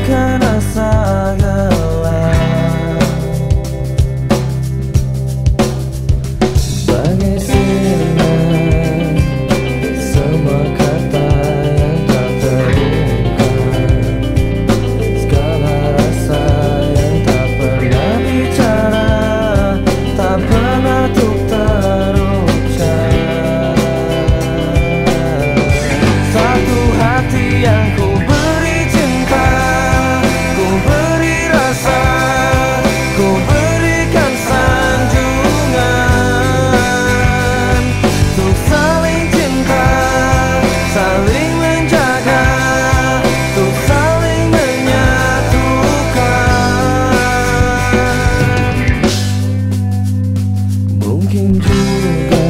I'm. Don't.